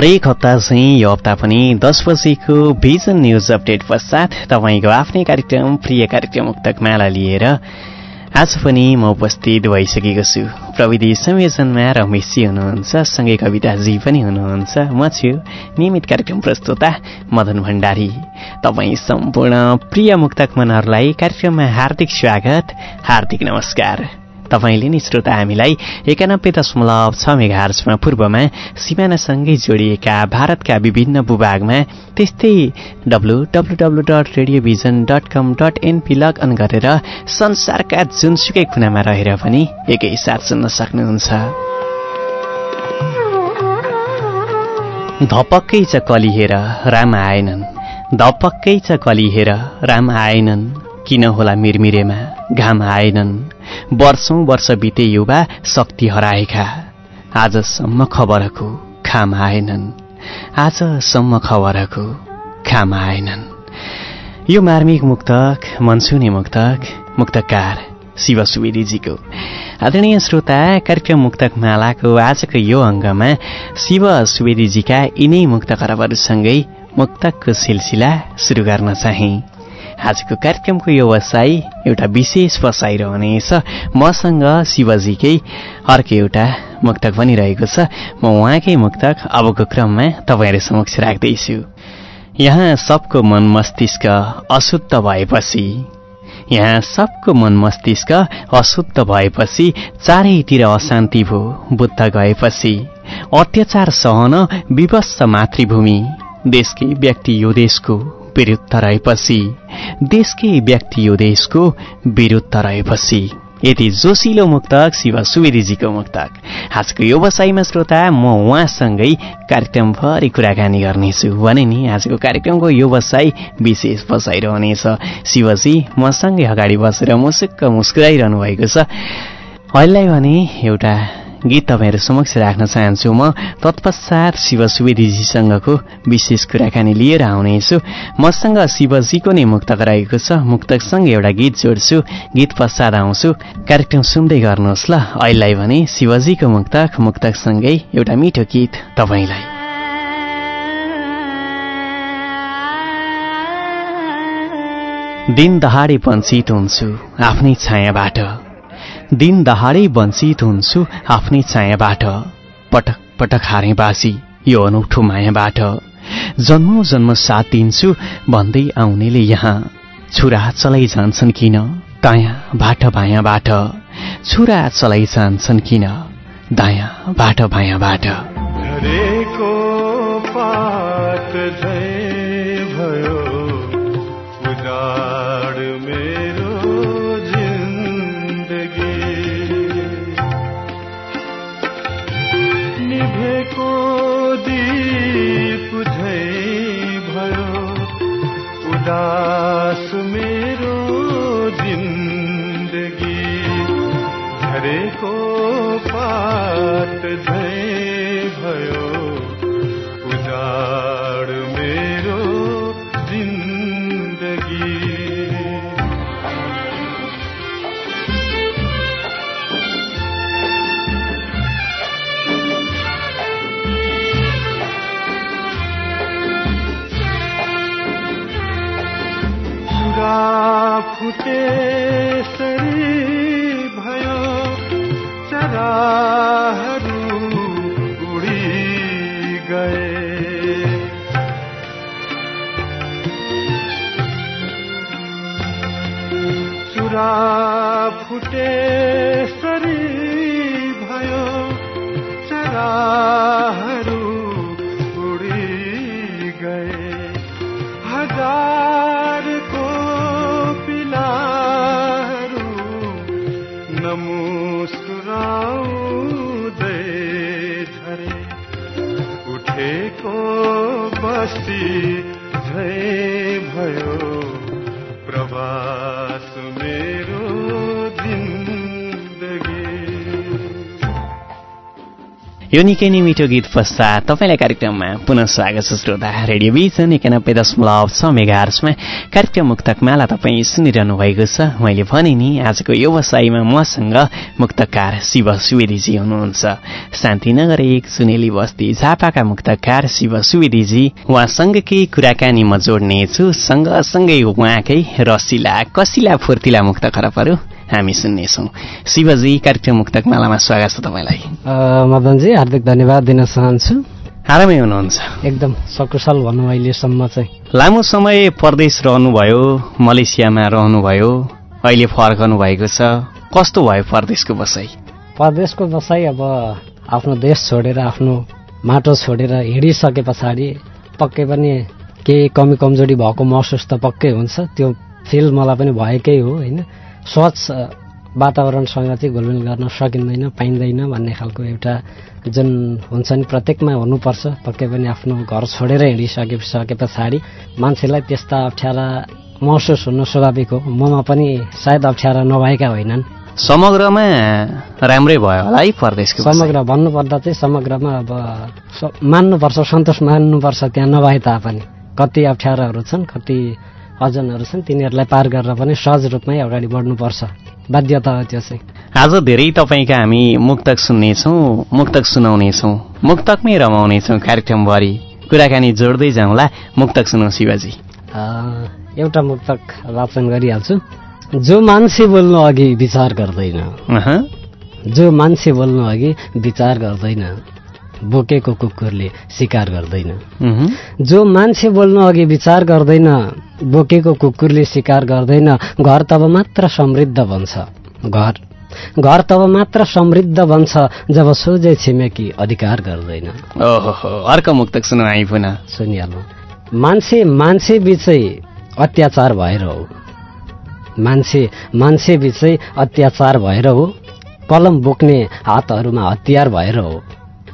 हरेक हप्ता चाहिँ यो हप्ता पनि दस बजीको भिजन न्युज अपडेट पश्चात तपाईँको आफ्नै कार्यक्रम प्रिय कार्यक्रम मुक्तक माला लिएर आज पनि म उपस्थित भइसकेको छु। प्रविधि संयोजनमा रमेशजी हुनुहुन्छ सँगै कविताजी पनि हुनुहुन्छ। म छु नियमित कार्यक्रम प्रस्तुता मदन भण्डारी। तपाईँ सम्पूर्ण प्रिय मुक्तक मनहरूलाई कार्यक्रममा हार्दिक स्वागत हार्दिक नमस्कार। तपाईँले नि श्रोता हामीलाई एकानब्बे दशमलव छ मेघार्समा पूर्वमा सिमानासँगै जोडिएका भारतका विभिन्न भूभागमा त्यस्तै W W W dot radiovision dot com dot NP login गरेर संसारका जुनसुकै कुनामा रहेर पनि एकैसाथ सुन्न सक्नुहुन्छ। धपक्कै छ कलिहेर राम आएनन्। धपक्कै छ कलिहेर राम आएनन्। किन होला मिरमिरेमा घाम आएनन्। वर्षौँ वर्ष बिते युवा शक्ति हराएका। आजसम्म खबरको खाम आएनन्। आजसम्म खबरको खाम आएनन्। यो मार्मिक मुक्तक मनसुने मुक्तक मुक्तकार शिव सुवेदीजीको। आदरणीय श्रोता कार्यक्रम मुक्तक मालाको आजको यो अङ्गमा शिव सुवेदीजीका यिनै मुक्त खरबहरूसँगै मुक्तकको सिलसिला सुरु गर्न चाहे। आजको कार्यक्रमको यो वसाई एउटा विशेष वसाई रहनेछ। मसँग शिवजीकै अर्को एउटा मुक्तक पनि रहेको छ। म उहाँकै मुक्तक। अबको क्रममा तपाईँहरू समक्ष राख्दैछु। यहाँ सबको मन मस्तिष्क अशुद्ध भएपछि यहाँ सबको मन मस्तिष्क अशुद्ध भएपछि चारैतिर अशान्ति भो बुद्ध गएपछि अत्याचार सहन विवश मातृभूमि देशकै व्यक्ति यो देशको विरुद्ध रहेपछि देशकै व्यक्ति यो देशको विरुद्ध रहेपछि यति जोसिलो मुक्तक शिव सुवेदीजीको मुक्तक। आजको यो बसाइमा श्रोता म उहाँसँगै कार्यक्रमभरि कुराकानी गर्नेछु। भने नि आजको कार्यक्रमको यो बसाइ विशेष बसाइ रहनेछ शिवजी मसँगै अगाडि बसेर मुसुक्क मुस्कुराइरहनु भएको छ। अहिलेलाई भने एउटा गीत तपाईँहरू समक्ष राख्न चाहन्छु म तत्पश्चात शिव सुवेदीजीसँगको विशेष कुराकानी लिएर आउनेछु। मसँग शिवजीको नै मुक्तक रहेको छ। मुक्तकसँग एउटा गीत जोड्छु। गीत पश्चात आउँछु। कार्यक्रम सुन्दै गर्नुहोस् ल। अहिलेलाई भने शिवजीको मुक्तक। मुक्तकसँगै एउटा मिठो गीत तपाईँलाई। दिन दहाडे वञ्चित हुन्छु। आफ्नै छायाबाट। दिन दहाडै वञ्चित हुन्छु आफ्नै छायाबाट पटक पटक हारे बासी यो अनौठो मायाबाट। जन्मौ जन्म साथ दिन्छु भन्दै आउनेले यहाँ। छुरा चलाइ जान्छन् किन? दायाँ बाट बायाँबाट छुरा चलाइ जान्छन् किन? दायाँ बाट बायाँबाट बस्ती झै भयो। यो निकै नै मिठो गीत पश्चात तपाईँलाई कार्यक्रममा पुनः स्वागत छ श्रोता रेडियो भिजन एकानब्बे दशमलव छ मेगार्समा कार्यक्रम मुक्तक माला तपाईँ सुनिरहनु भएको छ। मैले भने नि आजको व्यवसायमा मसँग मुक्तकार शिव सुवेदीजी हुनुहुन्छ। शान्तिनगर एक सुनेली बस्ती झापाका मुक्तकार शिव सुवेदीजी उहाँसँगकै कुराकानी म जोड्नेछु। सँगसँगै उहाँकै रसिला कसिला फुर्तिला मुक्त खरबहरू। हामी सुन्नेछौँ। शिवजी कार्यक्रम मुक्तक मालामा स्वागत छ तपाईँलाई। मदनजी हार्दिक धन्यवाद दिन चाहन्छु। आरामै हुनुहुन्छ। एकदम सकुशल भनौँ अहिलेसम्म चाहिँ। लामो समय परदेश रहनुभयो मलेसियामा रहनुभयो अहिले फर्कनु भएको छ। कस्तो भयो परदेशको बसाइ? परदेशको बसाइ अब आफ्नो देश छोडेर आफ्नो माटो छोडेर हिँडिसके पछाडि पक्कै पनि केही कमी कमजोरी भएको महसुस त पक्कै हुन्छ। त्यो फिल मलाई पनि भएकै हो होइन? स्वच्छ वातावरणसँग चाहिँ घुलमिल गर्न सकिँदैन पाइँदैन भन्ने खालको एउटा जुन हुन्छ नि प्रत्येकमा हुनुपर्छ। पक्कै पनि आफ्नो घर छोडेर हिँडिसके सके पछाडि। मान्छेलाई त्यस्ता अप्ठ्यारा महसुस हुनु स्वाभाविक हो। ममा पनि सायद अप्ठ्यारा नभएका होइनन्। समग्रमा राम्रै भयो होला है परदेशको। समग्र भन्नुपर्दा चाहिँ समग्रमा अब मान्नुपर्छ सन्तोष मान्नुपर्छ त्यहाँ नभए तापनि। कति अप्ठ्याराहरू छन् कति अजनहरू छन् तिनीहरूलाई पार गरेर पनि सहज रूपमै अगाडि बढ्नुपर्छ। बाध्यता हो त्यो चाहिँ। आज धेरै तपाईँका हामी मुक्तक सुन्नेछौँ मुक्तक सुनाउनेछौँ मुक्तकमै रमाउनेछौँ कार्यक्रमभरि कुराकानी जोड्दै जाउँला मुक्तक सुनौ शिवाजी। एउटा मुक्तक वाचन गरिहाल्छु। जो मान्छे बोल्नु अघि विचार गर्दैन जो मान्छे बोल्नु अघि विचार गर्दैन बोकेको कुकुरले शिकार गर्दैन। जो मान्छे बोल्नु अघि विचार गर्दैन बोकेको कुकुरले शिकार गर्दैन घर तब मात्र समृद्ध बन्छ। घर घर तब मात्र समृद्ध बन्छ जब सोझै छिमेकी अधिकार गर्दैन। ओहो अर्को मुक्तक सुनौ हामी पुनः। सुनिहाल्नु मान्छे मान्छे बिचै अत्याचार भएर हो। मान्छे मान्छे बिचै अत्याचार भएर हो। कलम बोक्ने हातहरूमा हतियार भएर हो।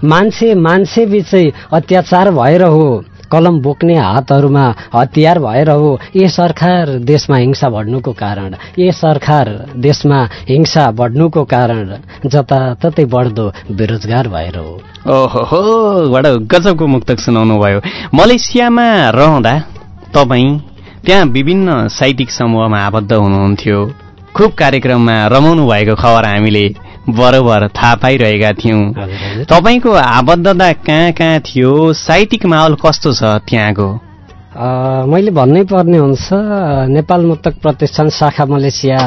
मान्छे मान्छे बिचै अत्याचार भएर हो कलम बोक्ने हातहरूमा हतियार भएर हो ए सरकार देशमा हिंसा बढ्नुको कारण ए सरकार देशमा हिंसा बढ्नुको कारण जताततै बढ्दो बेरोजगार भएर हो ओहो बडा गजबको मुक्तक सुनाउनु भयो। मलेसियामा रहँदा तपाईँ त्यहाँ विभिन्न साहित्यिक समूहमा आबद्ध हुनुहुन्थ्यो। खुब कार्यक्रममा रमाउनु भएको खबर हामीले बरोबर थाहा पाइरहेका थियौँ। तपाईँको आबद्धता कहाँ कहाँ थियो? साहित्यिक माहौल कस्तो छ त्यहाँको? मैले भन्नै पर्ने हुन्छ नेपाल मुक्तक प्रतिष्ठान शाखा मलेसिया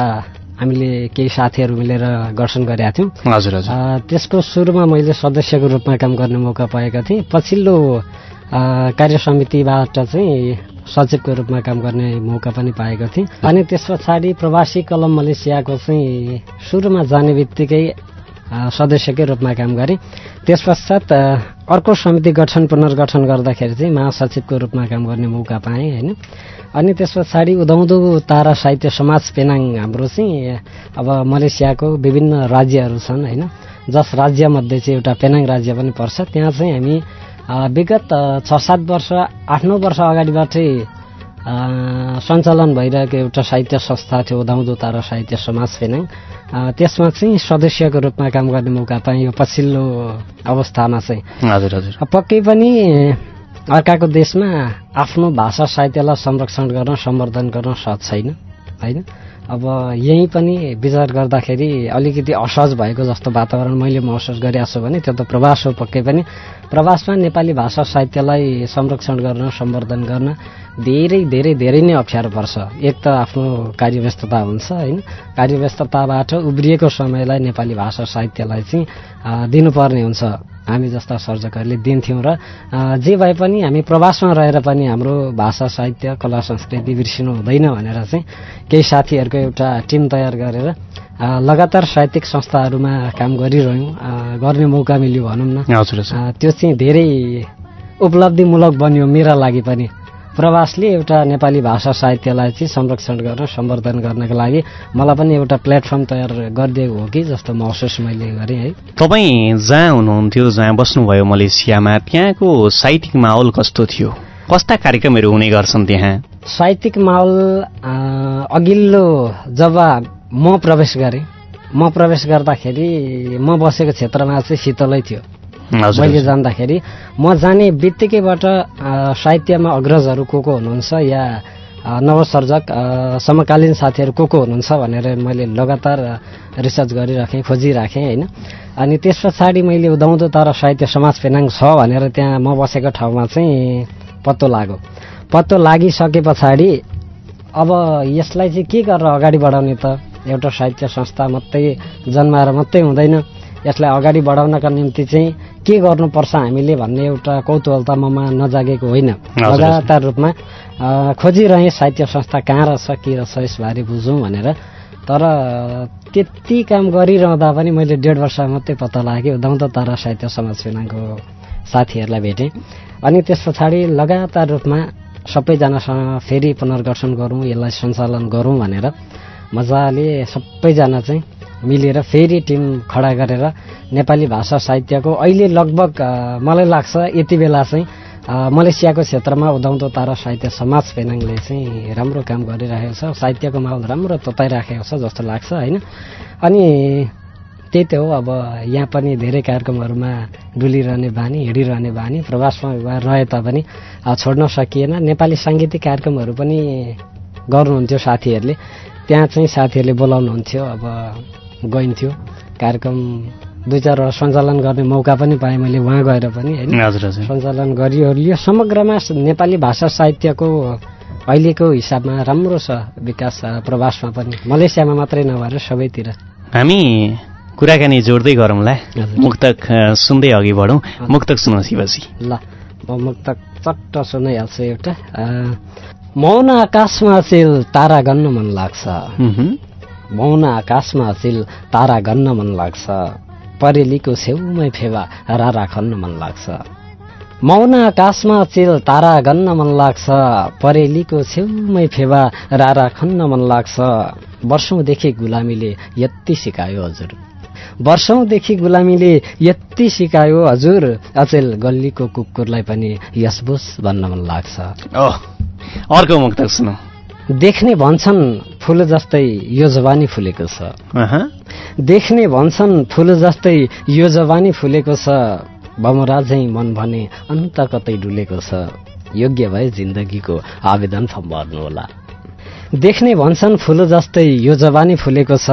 हामीले केही साथीहरू मिलेर गठन गरेका थियौँ। हजुर हजुर। त्यसको सुरुमा मैले सदस्यको रूपमा काम गर्ने मौका पाएका थिएँ। पछिल्लो कार्य समितिबाट चाहिँ सचिवको रूपमा काम गर्ने मौका पनि पाएको थिएँ। अनि त्यस पछाडि प्रवासी कलम मलेसियाको चाहिँ सुरुमा जाने बित्तिकै सदस्यकै रूपमा काम गरेँ। त्यस पश्चात अर्को समिति गठन पुनर्गठन गर्दाखेरि चाहिँ महासचिवको रूपमा काम गर्ने मौका पाएँ होइन। अनि त्यस पछाडि उदाउँदो तारा साहित्य समाज पेनाङ हाम्रो चाहिँ अब मलेसियाको विभिन्न राज्यहरू छन् होइन। जस राज्यमध्ये चाहिँ एउटा पेनाङ राज्य पनि पर्छ। त्यहाँ चाहिँ हामी विगत छ सात वर्ष आठ नौ वर्ष अगाडिबाटै सञ्चालन भइरहेको एउटा साहित्य संस्था थियो उदाउँदो तारा साहित्य समाज पेनाङ अ, त्यसमा चाहिँ सदस्यको रूपमा काम गर्ने मौका पाएँ यो पछिल्लो अवस्थामा चाहिँ। हजुर हजुर। पक्कै पनि अर्काको देशमा आफ्नो भाषा साहित्यलाई संरक्षण गर्न सम्वर्धन गर्न सहज छैन होइन? अब यहीँ पनि विचार गर्दाखेरि अलिकति असहज भएको जस्तो वातावरण मैले महसुस गरिरहेको छु भने त्यो त प्रवास हो पक्कै पनि। प्रवासमा नेपाली भाषा साहित्यलाई संरक्षण गर्न सम्वर्धन गर्न धेरै धेरै धेरै नै अप्ठ्यारो पर्छ। एक त आफ्नो कार्यव्यस्तता हुन्छ होइन? कार्यव्यस्तताबाट उब्रिएको समयलाई नेपाली भाषा साहित्यलाई चाहिँ दिनुपर्ने हुन्छ। हामी जस्ता सर्जकहरूले दिन्थ्यौँ र जे भए पनि हामी प्रवासमा रहेर पनि हाम्रो भाषा साहित्य कला संस्कृति बिर्सिनु हुँदैन भनेर चाहिँ केही साथीहरूको एउटा टिम तयार गरेर लगातार साहित्यिक संस्थाहरूमा काम गरिरह्यौँ। गर्ने मौका मिल्यो भनौँ न। हजुर त्यो चाहिँ धेरै उपलब्धिमूलक बन्यो मेरा लागि पनि। प्रवासले एउटा नेपाली भाषा साहित्यलाई चाहिँ संरक्षण गर्न सम्वर्धन गर्नको लागि मलाई पनि एउटा प्लेटफर्म तयार गरिदिएको हो कि जस्तो महसुस मैले गरेँ है। तपाईँ जहाँ हुनुहुन्थ्यो जहाँ बस्नुभयो मलेसियामा त्यहाँको साहित्यिक माहौल कस्तो थियो? कस्ता कार्यक्रमहरू हुने गर्छन् त्यहाँ? साहित्यिक माहौल अ, अघिल्लो जब म प्रवेश गरेँ म प्रवेश गर्दाखेरि म बसेको क्षेत्रमा चाहिँ शीतलै थियो। मैले। जान्दाखेरि म जाने बित्तिकैबाट साहित्यमा अग्रजहरू को को हुनुहुन्छ या नवसर्जक समकालीन साथीहरू को को हुनुहुन्छ भनेर मैले लगातार रिसर्च गरिराखेँ खोजिराखेँ होइन। अनि त्यस पछाडि मैले उदाउँदो तर साहित्य समाज पेनाङ छ भनेर त्यहाँ म बसेको ठाउँमा चाहिँ पत्तो लाग्यो पत्तो लागिसके पछाडि अब यसलाई चाहिँ के गरेर अगाडि बढाउने त? एउटा साहित्य संस्था मात्रै जन्माएर मात्रै हुँदैन। यसलाई अगाडि बढाउनका निम्ति चाहिँ के गर्नुपर्छ हामीले भन्ने एउटा कौतूहलता ममा नजागेको होइन। लगातार रूपमा खोजिरहेँ साहित्य संस्था कहाँ रहेछ के रहेछ यसबारे बुझौँ भनेर। तर त्यति काम गरिरहँदा पनि मैले डेढ वर्ष मात्रै पत्ता लाग्यो उदाउँदो तारा साहित्य समाज सेनाको साथीहरूलाई भेटेँ। अनि त्यस पछाडि लगातार रूपमा सबैजनासँग फेरि पुनर्गठन गरौँ यसलाई सञ्चालन गरौँ भनेर मजाले सबैजना चाहिँ मिलेर फेरि टिम खडा गरेर नेपाली भाषा साहित्यको अहिले लगभग मलाई लाग्छ यति बेला चाहिँ मलेसियाको क्षेत्रमा उदाउँदो तारा साहित्य समाज पेनाङले चाहिँ राम्रो काम गरिरहेको छ साहित्यको माहौल राम्रो तताइराखेको छ जस्तो लाग्छ होइन? अनि त्यही त हो अब यहाँ पनि धेरै कार्यक्रमहरूमा डुलिरहने बानी हिँडिरहने बानी प्रवासमा रहे तापनि छोड्न सकिएन। नेपाली साङ्गीतिक कार्यक्रमहरू पनि गर्नुहुन्थ्यो साथीहरूले। त्यहाँ चाहिँ साथीहरूले बोलाउनुहुन्थ्यो अब गइन्थ्यो। कार्यक्रम दुई चारवटा सञ्चालन गर्ने मौका पनि पाएँ मैले उहाँ गएर पनि होइन? सञ्चालन गरिओर्लियो समग्रमा नेपाली भाषा साहित्यको अहिलेको हिसाबमा राम्रो छ विकास प्रवासमा पनि। मलेसियामा मात्रै नभएर सबैतिर। हामी कुराकानी जोड्दै गरौँला। मुक्तक सुन्दै अघि बढौँ। मुक्तक सुनौ शिवजी। ल म मुक्तक चट्ट सुनाइहाल्छु एउटा। मौन आकाशमा चिल तारा गन्न मन लाग्छ। मौन आकाशमा चिल तारा गन्न मन लाग्छ। परेलीको छेउमै फेवा रारा खन्न मन लाग्छ। मौन आकाशमा चिल तारा गन्न मन लाग्छ। परेलीको छेउमै फेवा रारा खन्न मन लाग्छ। वर्षौँदेखि गुलामीले यति सिकायो हजुर। वर्षौँदेखि गुलामीले यति सिकायो हजुर। अचेल गल्लीको कुकुरलाई पनि यसबुस भन्न मन लाग्छ। अर्को मुक्तक सुनौ। देख्ने भन्छन् फुल जस्तै यो जवानी फुलेको छ। देख्ने भन्छन् फुल जस्तै यो जवानी फुलेको छ। बमराजै मन भने अन्त कतै डुलेको छ। योग्य भए जिन्दगीको आवेदन फर्म भर्नुहोला देख्ने भन्छन् फुल जस्तै यो जवानी फुलेको छ।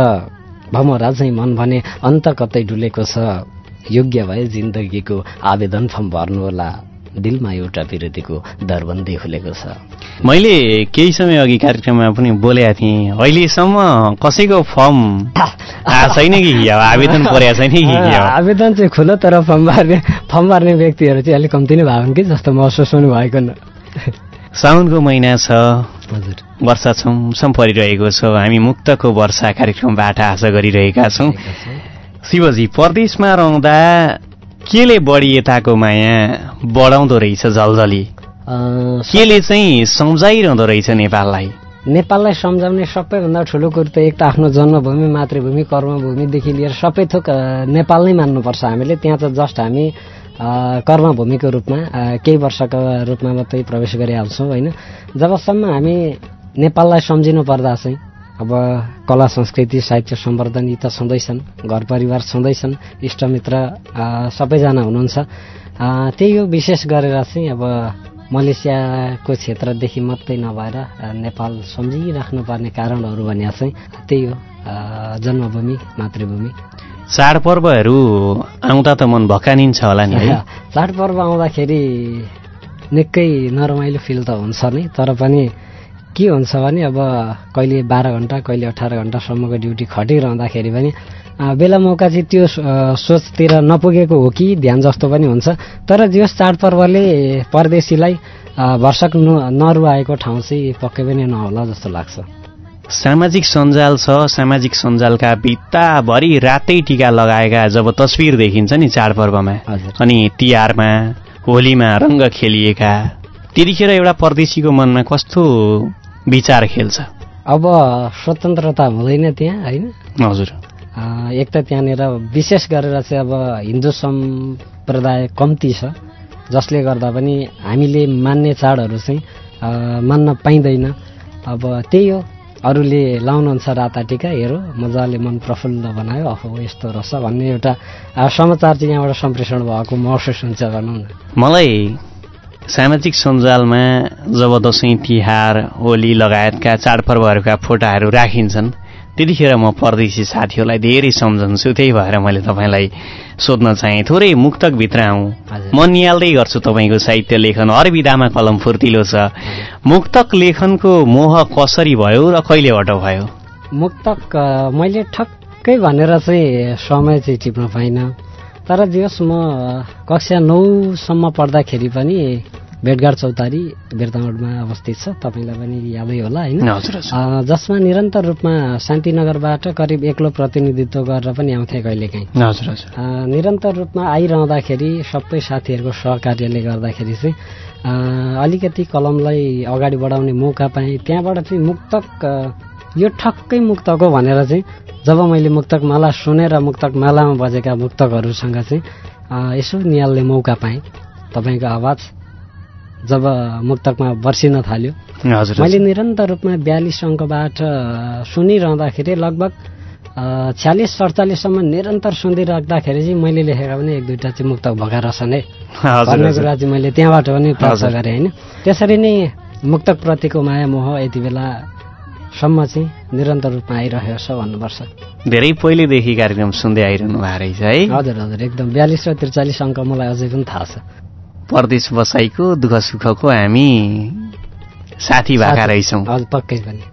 भमराजै मन भने अन्त कतै डुलेको छ। योग्य भए जिन्दगीको आवेदन फर्म भर्नुहोला दिलमा एउटा विरोधीको दरबन्दी खुलेको छ। मैले केही समय अघि कार्यक्रममा पनि बोलेका थिएँ। अहिलेसम्म कसैको फर्म छैन कि? आवेदन परेको छैन कि? आवेदन चाहिँ खुलो तर फर्म भर्ने फर्म भर्ने व्यक्तिहरू चाहिँ अलिक कम्ती नै भयो कि जस्तो महसुस हुनु भएको न साउनको महिना छ। हजुर। वर्षा छमछम परिरहेको छ। हामी मुक्तको वर्षा कार्यक्रमबाट आशा गरिरहेका छौँ। शिवजी परदेशमा रहँदा केले बढी यताको माया? बढाउँदो रहेछ जलजली। केले चाहिँ सम्झाइरहँदो रहेछ नेपाललाई? नेपाललाई सम्झाउने सबैभन्दा ठुलो कुरो त एक त आफ्नो जन्मभूमि मातृभूमि कर्मभूमिदेखि लिएर सबै थोक नेपाल नै मान्नुपर्छ हामीले। त्यहाँ त जस्ट हामी कर्मभूमिको रूपमा केही वर्षको रूपमा मात्रै प्रवेश गरिहाल्छौँ होइन? जबसम्म हामी नेपाललाई सम्झिनु पर्दा चाहिँ अब कला संस्कृति साहित्य सम्वर्धन यी त छँदैछन् घर परिवार छँदैछन् इष्टमित्र सबैजना हुनुहुन्छ। त्यही हो विशेष गरेर चाहिँ अब मलेसियाको क्षेत्रदेखि मात्रै नभएर नेपाल सम्झिराख्नुपर्ने कारणहरू भने चाहिँ त्यही हो जन्मभूमि मातृभूमि। चाडपर्वहरू आउँदा त मन भकानिन्छ होला नि है। चाडपर्व आउँदाखेरि निकै नरमाइलो फिल त हुन्छ नै तर पनि के हुन्छ भने अब कहिले बाह्र घन्टा कहिले अठार घन्टासम्मको ड्युटी खटिरहँदाखेरि पनि बेला मौका चाहिँ त्यो सोचतिर नपुगेको हो कि ध्यान जस्तो पनि हुन्छ। तर जस चाडपर्वले परदेशीलाई भर्सक न- नरुवाएको ठाउँ चाहिँ पक्कै पनि नहोला जस्तो लाग्छ। सामाजिक सञ्जाल छ। सामाजिक सञ्जालका भित्ताभरि रातै टिका लगाएका जब तस्विर देखिन्छ नि चाडपर्वमा। अनि तिहारमा होलीमा रङ्ग खेलिएका। त्यतिखेर एउटा परदेशीको मनमा कस्तो विचार खेल्छ। अब स्वतन्त्रता हुँदैन त्यहाँ होइन? हजुर। एक त त्यहाँनिर विशेष गरेर चाहिँ अब हिन्दू सम्प्रदाय कम्ती छ जसले गर्दा पनि हामीले मान्ने चाडहरू चाहिँ मान्न पाइँदैन। अब त्यही हो। अरूले लाउनुहुन्छ राता टिका हेरो मजाले मन प्रफुल्ल बनायो अहो यस्तो रहेछ भन्ने एउटा समाचार चाहिँ यहाँबाट सम्प्रेषण भएको महसुस हुन्छ भनौँ न मलाई सामाजिक सञ्जालमा जब दसैँ तिहार होली लगायतका चाडपर्वहरूका फोटाहरू राखिन्छन् त्यतिखेर म परदेशी साथीहरूलाई धेरै सम्झन्छु त्यही भएर मैले तपाईँलाई सोध्न चाहेँ। थोरै मुक्तकभित्र आउँ। म निहाल्दै गर्छु तपाईँको साहित्य लेखन। हर विधामा कलम फुर्तिलो छ। मुक्तक लेखनको मोह कसरी भयो र कहिलेबाट भयो? मुक्तक मैले ठक्कै भनेर चाहिँ समय चाहिँ टिप्न पाइनँ। तर होस् म कक्षा नौसम्म पढ्दाखेरि पनि भेटघाट चौतारी बिर्तामोडमा अवस्थित छ। तपाईँलाई पनि यादै होला होइन? जसमा निरन्तर रूपमा शान्तिनगरबाट करिब एक्लो प्रतिनिधित्व गरेर पनि आउँथे कहिलेकाहीँ। हजुर निरन्तर रूपमा आइरहँदाखेरि सबै साथीहरूको सहकार्यले गर्दाखेरि चाहिँ अलिकति कलमलाई अगाडि बढाउने मौका पाएँ। त्यहाँबाट चाहिँ मुक्तक यो ठक्कै मुक्तक हो भनेर चाहिँ जब मैले मुक्तक माला सुनेर मुक्तक मालामा बजेका मुक्तकहरूसँग चाहिँ यसो निहाल्ने मौका पाएँ। तपाईँको आवाज जब मुक्तकमा बर्सिन थाल्यो। मैले निरन्तर रूपमा बयालिस अङ्कबाट सुनिरहँदाखेरि लगभग छ्यालिस सडचालिससम्म निरन्तर सुनिराख्दाखेरि चाहिँ मैले लेखेका पनि एक दुईवटा चाहिँ मुक्तक भएका रहेछन् है। भन्ने कुरा चाहिँ मैले त्यहाँबाट पनि प्राप्त। गरेँ होइन। त्यसरी नै मुक्तकप्रतिको माया मोह यति बेला सम्म चाहिँ निरन्तर रूपमा आइरहेको छ भन्नुपर्छ। धेरै पहिलेदेखि कार्यक्रम सुन्दै आइरहनु भएको रहेछ है। हजुर हजुर एकदम। बयालिस र त्रिचालिस अङ्क मलाई अझै पनि थाहा छ। परदेश बसाइको दुःख सुखको हामी साथी भएका रहेछौँ। हजुर पक्कै पनि।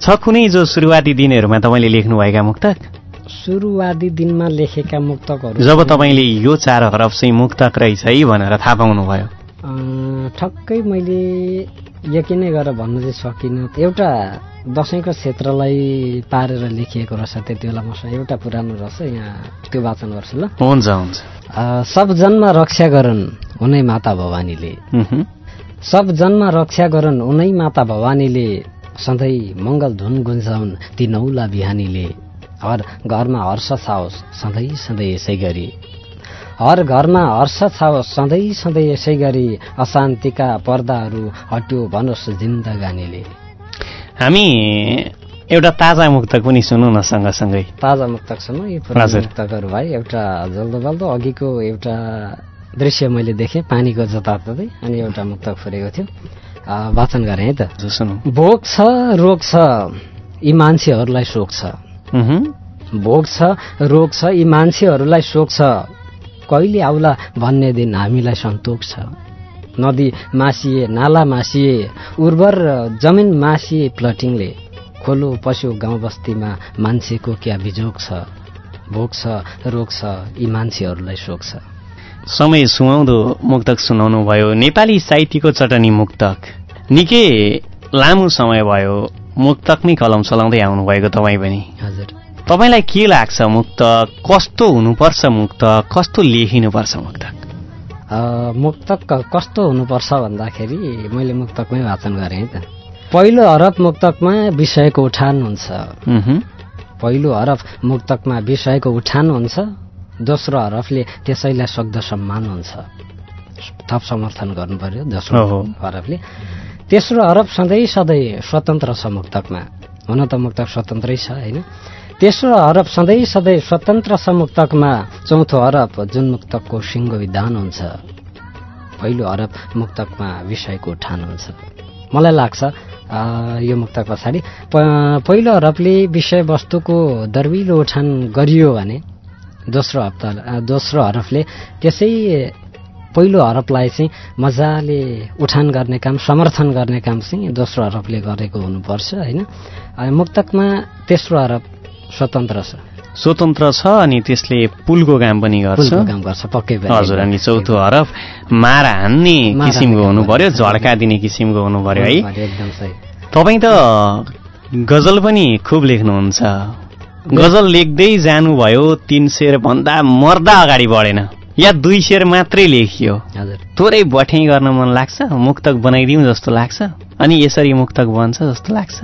छ कुनै जो सुरुवाती दिनहरूमा तपाईँले लेख्नुभएका मुक्तक? सुरुवाती दिनमा लेखेका मुक्तकहरू जब तपाईँले यो चार हरफ चाहिँ मुक्तक रहेछ है भनेर थाहा पाउनुभयो। ठक्कै मैले यकिनै गरेर भन्नु चाहिँ सकिनँ। एउटा दसैँको क्षेत्रलाई पारेर लेखिएको रहेछ त्यति बेला मसँग। एउटा पुरानो रहेछ यहाँ त्यो वाचन गर्छु ल। हुन्छ हुन्छ। सब जन्म रक्षा गरन् उनै माता भवानीले। सब जन्म रक्षा गरन् उनै माता भवानीले। सधैँ मङ्गल धुन गुन्जाउन् ती नौला बिहानीले। हर घरमा हर्ष छाओस् सधैँ सधैँ यसै गरी। हर घरमा हर्ष छाओस् सधैँ सधैँ यसै गरी अशान्तिका पर्दाहरू हट्यो भनोस् जिन्दगानीले। हामी एउटा ताजा मुक्तक पनि सुनौ न सँगसँगै। ताजा मुक्तक छन् यी। मुक्तकहरू भाइ एउटा जल्दो बल्दो अघिको एउटा दृश्य मैले देखेँ पानीको जताततै अनि एउटा मुक्तक फुरेको थियो। वाचन गरेँ है त। सुनौ। भोग छ रोग छ यी मान्छेहरूलाई शोक छ। भोग छ रोग छ यी मान्छेहरूलाई शोक छ। कहिले आउला भन्ने दिन हामीलाई सन्तोष छ। नदी मासिए नाला मासिए उर्वर जमिन मासिए प्लटिङले खोलो पशु गाउँ बस्तीमा मान्छेको क्या बिजोग छ भोग छ रोग छ यी मान्छेहरूलाई शोक छ। समय सुहाउँदो मुक्तक सुनाउनु भयो। नेपाली साहित्यको चटनी मुक्तक। निकै लामो समय भयो। मुक्तकमै कलम चलाउँदै आउनुभएको तपाईँ पनि। हजुर। तपाईँलाई के लाग्छ मुक्तक कस्तो हुनुपर्छ मुक्तक कस्तो लेखिनुपर्छ मुक्तक मुक्तक कस्तो हुनुपर्छ भन्दाखेरि मैले मुक्तकमै वाचन गरेँ है त। पहिलो हरफ मुक्तकमा विषयको उठान हुन्छ। पहिलो हरफ मुक्तकमा विषयको उठान हुन्छ। दोस्रो हरफले त्यसैलाई शब्द सम्मान हुन्छ। थप समर्थन गर्नु पर्यो दोस्रो। हरफले। तेस्रो हरफ सधैँ सधैँ स्वतन्त्र छ मुक्तकमा। हुन त मुक्तक स्वतन्त्रै छ होइन? तेस्रो हरफ सधैँ सधैँ स्वतन्त्र छ मुक्तकमा चौथो हरफ जुन मुक्तकको सिङ्गो विधान हुन्छ। पहिलो हरफ मुक्तकमा विषयको उठान हुन्छ। मलाई लाग्छ यो मुक्तक पछाडि पहिलो हरफले विषयवस्तुको दर्विलो उठान गरियो भने दोस्रो हप्ता दोस्रो हरफले त्यसै पहिलो हरफलाई चाहिँ मजाले उठान गर्ने काम समर्थन गर्ने काम चाहिँ दोस्रो हरफले गरेको हुनुपर्छ होइन? मुक्तकमा तेस्रो हरफ स्वतन्त्र छ। स्वतन्त्र छ अनि त्यसले पुलको काम पनि गर्छ। काम गर्छ पक्कै हजुर अनि चौथो हरफ मारा हान्ने किसिमको हुनु पर्यो काम झड्का दिने किसिमको हुनु पर्यो है एकदम सही। तपाईँ त गजल पनि खुब लेख्नुहुन्छ। गजल लेख्दै जानुभयो तिन शेर भन्दा मर्दा अगाडि बढेन। या दुई शेर मात्रै लेखियो। हजुर। थोरै बठ्याइ गर्न मन लाग्छ मुक्तक बनाइदिउँ जस्तो लाग्छ अनि यसरी मुक्तक बन्छ जस्तो लाग्छ।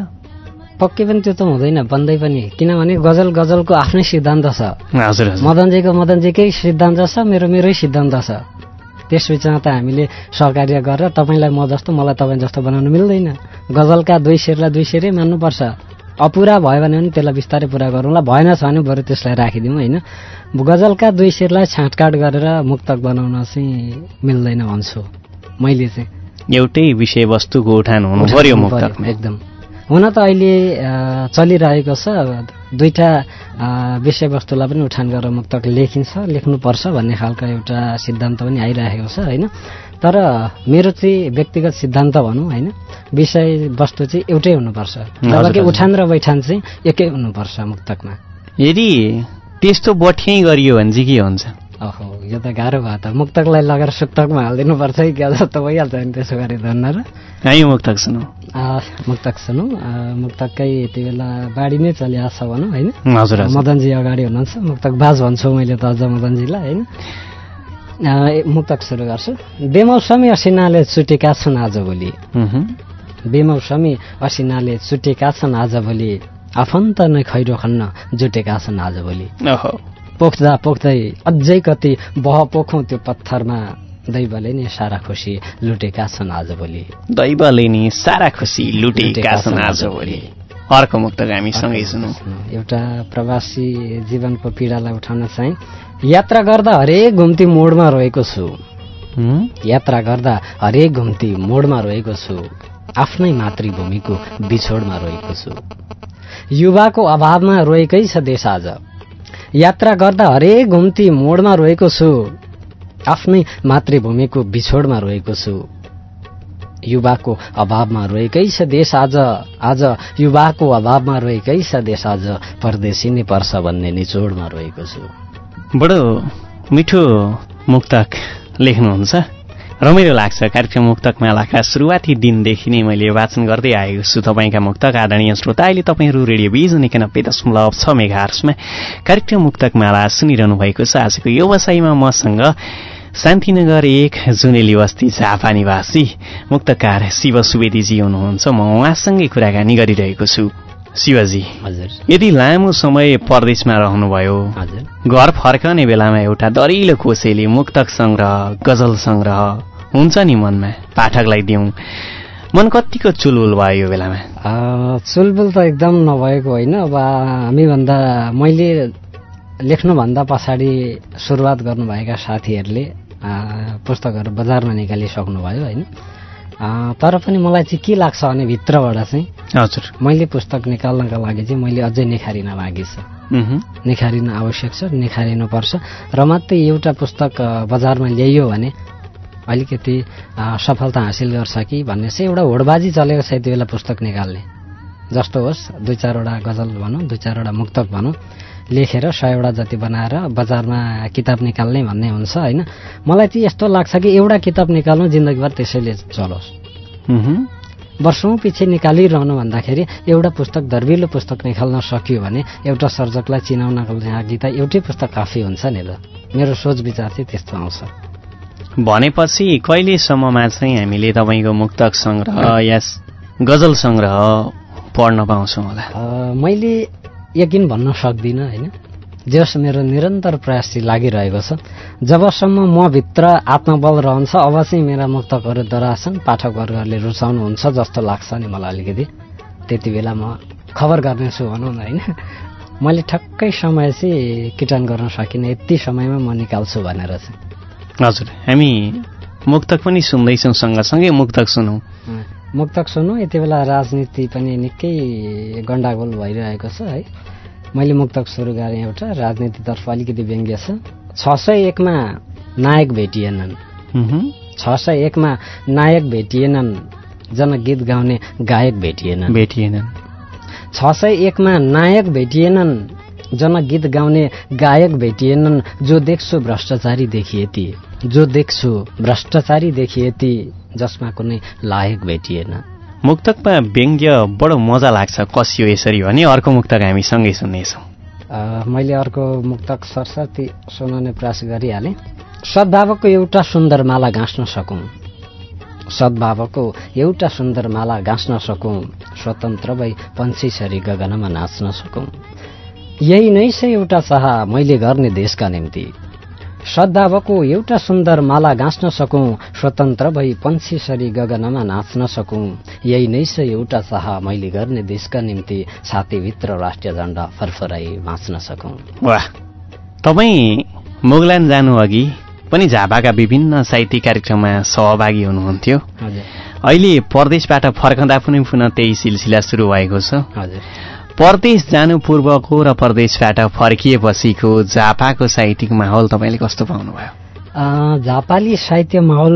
पक्कै पनि त्यो त हुँदैन बन्दै पनि। किनभने गजल गजलको आफ्नै सिद्धान्त छ। हजुर मदनजीको मदनजीकै सिद्धान्त छ मेरो मेरै सिद्धान्त छ। त्यस बिचमा त हामीले सहकार्य गरेर तपाईँलाई म जस्तो मलाई तपाईँ जस्तो बनाउनु मिल्दैन। गजलका दुई शेरलाई दुई शेरै मान्नुपर्छ। अपुरा भयो भने पनि त्यसलाई बिस्तारै पुरा गरौँला। भएन छ भने बरु त्यसलाई राखिदिउँ होइन? गजलका दुई शेरलाई छाँटकाट गरेर मुक्तक बनाउन चाहिँ मिल्दैन भन्छु। मैले चाहिँ। एउटै विषयवस्तुको उठान हुनु पर्यो एकदम। हुन त अहिले चलिरहेको छ। दुईटा अ, विषयवस्तुलाई पनि उठान गरेर मुक्तक लेखिन्छ लेख्नुपर्छ भन्ने खालको एउटा सिद्धान्त पनि आइरहेको छ होइन? तर मेरो चाहिँ व्यक्तिगत सिद्धान्त भनौँ होइन? विषयवस्तु चाहिँ एउटै हुनुपर्छ। जबकि। उठान र बैठान चाहिँ एकै हुनुपर्छ मुक्तकमा। यदि त्यस्तो बठ्याइ गरियो भने चाहिँ के हुन्छ? ओहो यो त गाह्रो भयो त मुक्तकलाई लगेर सुक्तकमा हालिदिनु पर्छ कि क्या जस्तो भइहाल्छ नि त्यसो गरे धन्न र हामी मुक्तक सुनौ आ, मुक्तक सुनौँ मुक्तकै यति बेला बाढी नै चलिरहेको छ भनौँ होइन हजुर मदनजी अगाडि हुनुहुन्छ मुक्तक बाज भन्छु मैले त अझ मदनजीलाई होइन मुक्तक सुरु गर्छु बेमौसमी असिनाले चुटेका छन् आजभोलि। बेमौसमी असिनाले चुटेका छन् आजभोलि आफन्त नै खैरो खन्न जुटेका छन् आजभोलि पोख्दा पोख्दै अझै कति बह पोखौँ त्यो पत्थरमा। दैवले नि सारा खुसी लुटेका छन् आजभोलि दैवले नि सारा खुसी लुटेका छन् आजभोलि अर्को हामी सँगै सुनौ। एउटा प्रवासी जीवनको पीडालाई उठाउन चाहिँ यात्रा गर्दा हरेक घुम्ती मोडमा रहेको छु? यात्रा गर्दा हरेक घुम्ती मोडमा रहेको छु। आफ्नै मातृभूमिको बिछोडमा रहेको छु। युवाको अभावमा रोएकै छ देश आज। यात्रा गर्दा हरेक घुम्ती मोडमा रहेको छु। आफ्नै मातृभूमिको बिछोडमा रहेको छु। युवाको अभावमा रोएकै छ देश आज। आज युवाको अभावमा रोएकै छ देश आज। परदेशी नै पर्छ भन्ने निचोडमा रहेको छु। बडो मिठो मुक्तक लेख्नुहुन्छ। रमाइलो लाग्छ कार्यक्रम मुक्तक मालाका सुरुवाती दिनदेखि नै मैले वाचन गर्दै आएको छु। तपाईँका मुक्तक आदरणीय श्रोता अहिले तपाईँहरू रेडियो बिजन एकानब्बे दशमलव छ मेगा हर्समा कार्यक्रम मुक्तक माला सुनिरहनु भएको छ। आजको यो वसाईमा मसँग शान्तिनगर एक जुनेली बस्ती झापा निवासी मुक्तकार शिव सुवेदीजी हुनुहुन्छ। म उहाँसँगै कुराकानी गरिरहेको छु। शिवजी। हजुर। यदि लामो समय परदेशमा रहनुभयो हजुर। घर फर्कने बेलामा एउटा दरिलो कोसेली मुक्तक सङ्ग्रह गजल सङ्ग्रह हुन्छ नि मनमा? पाठकलाई दिउँ। मन कतिको चुलबुल भयो यो बेलामा? आ, चुलबुल त एकदम नभएको होइन। अब हामीभन्दा मैले लेख्नुभन्दा पछाडि सुरुवात गर्नुभएका साथीहरूले पुस्तकहरू बजारमा निकालिसक्नुभयो होइन। तर पनि मलाई चाहिँ के लाग्छ भने भित्रबाट चाहिँ हजुर। मैले पुस्तक निकाल्नका लागि चाहिँ मैले अझै निखारिन बाँकी छ। निखारिन आवश्यक छ निखारिनुपर्छ र मात्रै एउटा पुस्तक बजारमा ल्याइयो भने अलिकति सफलता हासिल गर्छ कि भन्ने चाहिँ एउटा होडबाजी चलेको छ यति बेला पुस्तक निकाल्ने। जस्तो होस् दुई चारवटा गजल भनौँ दुई चारवटा मुक्तक भनौँ लेखेर सयवटा जति बनाएर बजारमा किताब निकाल्ने भन्ने हुन्छ होइन। मलाई चाहिँ यस्तो लाग्छ कि एउटा किताब निकाल्नु जिन्दगीभर त्यसैले चलोस्। वर्षौँ पछि निकालिरहनु भन्दाखेरि एउटा पुस्तक धर्मिलो पुस्तक निकाल्न सकियो भने एउटा सर्जकलाई चिनाउनको लागि त एउटै पुस्तक काफी हुन्छ नि त मेरो सोच विचार चाहिँ त्यस्तो आउँछ। भनेपछि कहिलेसम्ममा चाहिँ हामीले तपाईँको मुक्तक सङ्ग्रह या गजल सङ्ग्रह पढ्न पाउँछौँ होला? मैले यकिन भन्न सक्दिनँ होइन? जस मेरो निरन्तर प्रयास चाहिँ लागिरहेको छ जबसम्म म भित्र आत्मबल रहन्छ अब चाहिँ मेरा मुक्तकहरू दोहोऱ्याछन् पाठकवर्गहरूले रुचाउनुहुन्छ जस्तो लाग्छ नि मलाई अलिकति। त्यति बेला म खबर गर्नेछु भनौँ न होइन? मैले ठक्कै समय चाहिँ किटान गर्न सकिनँ यति समयमा म निकाल्छु भनेर चाहिँ। हजुर हामी मुक्तक पनि सुन्दैछौँ सँगसँगै मुक्तक सुनौँ। मुक्तक सुन्नु यति बेला राजनीति पनि निकै गन्डागोल भइरहेको छ है? मैले मुक्तक सुरु गरेँ एउटा राजनीतितर्फ अलिकति व्यङ्ग्य छ। छ सय एकमा नायक भेटिएनन्। छ सय एकमा नायक भेटिएनन् जनगीत गाउने गायक भेटिएनन्। भेटिएनन्। छ सय एकमा नायक भेटिएनन् जनगीत गाउने गायक भेटिएनन् जो देख्छु भ्रष्टाचारी देखिए ती जो देख्छु भ्रष्टाचारी देखिए ती जसमा कुनै लायक भेटिएन। मुक्तकमा व्यङ्ग्य बडो मजा लाग्छ कसियो यसरी भने। अर्को मुक्तक हामी सँगै सुन्नेछौँ। मैले अर्को मुक्तक सरस्वती सुनाउने प्रयास गरिहालेँ। सद्भावको एउटा सुन्दर माला गाँस्न सकौँ। सद्भावको एउटा सुन्दर माला गाँस्न सकौँ। स्वतन्त्र भई पन्छीसरी गगनमा नाच्न सकौँ। यही नै छ एउटा चाह मैले गर्ने देशका निम्ति। सद्भावको एउटा सुन्दर माला गाँस्न सकौँ स्वतन्त्र भई पन्छीसरी गगनमा नाच्न सकौँ। यही नै छ एउटा चाह मैले गर्ने देशका निम्ति छातीभित्र राष्ट्रिय झण्डा फरफराई बाँच्न सकौँ। वाह तपाईँ मुगल्यान्ड जानु अघि पनि झापाका विभिन्न साहित्यिक कार्यक्रममा सहभागी हुनुहुन्थ्यो। अहिले परदेशबाट फर्कँदा पनि पुनः त्यही सिलसिला सुरु भएको छ। हजुर। परदेश जानु पूर्वको र परदेशबाट फर्किएपछिको झापाको साहित्यिक माहौल तपाईँले कस्तो पाउनुभयो? झापाली साहित्य माहौल